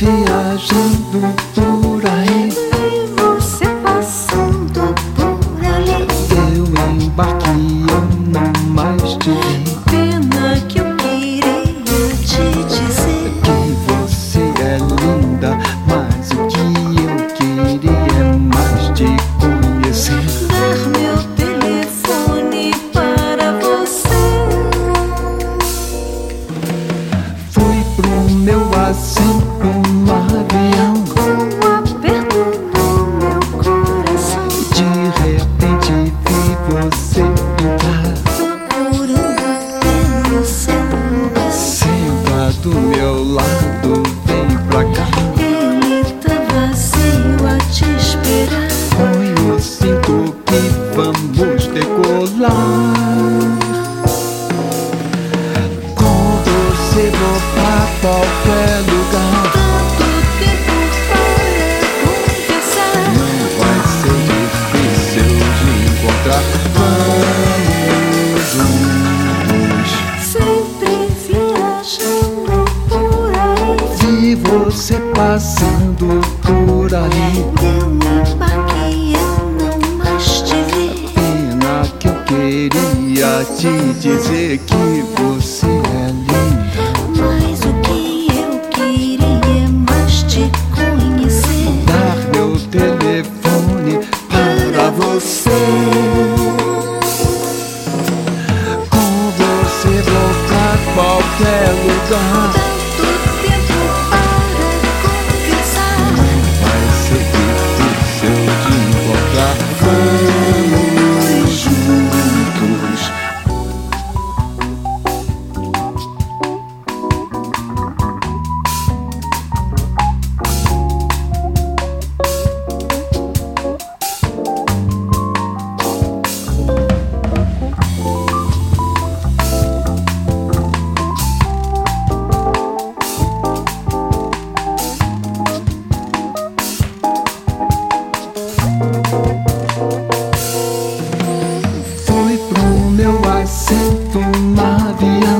viajando por aí. Vi você passando por ali. Eu embarquei, eu não mais te vi. Pena que eu queria te dizer. Que você é linda, lugar. Senta do meu lado, vem pra cá. Ele tá vazio a te esperar. Põe o cinto que vamos decolar. Com você vou pra qualquer lugar. Passando por ali. Me embarquei, eu não mais te vi. Pena que eu queria te dizer que você é linda. Mas o que eu queria é mais te conhecer. Dar meu telefone para você. Com você vou pra qualquer lugar. meu assento uma avião.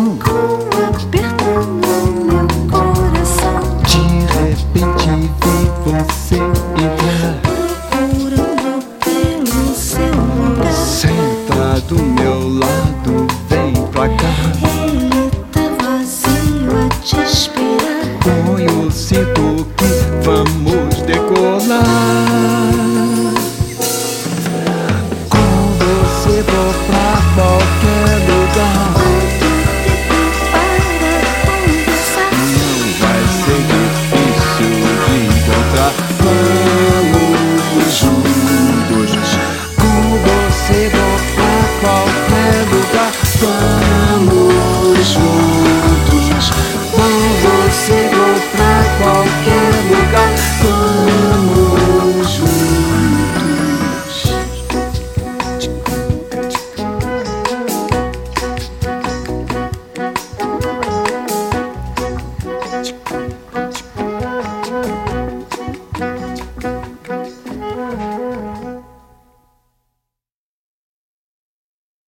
querendo pra vamos, juntos.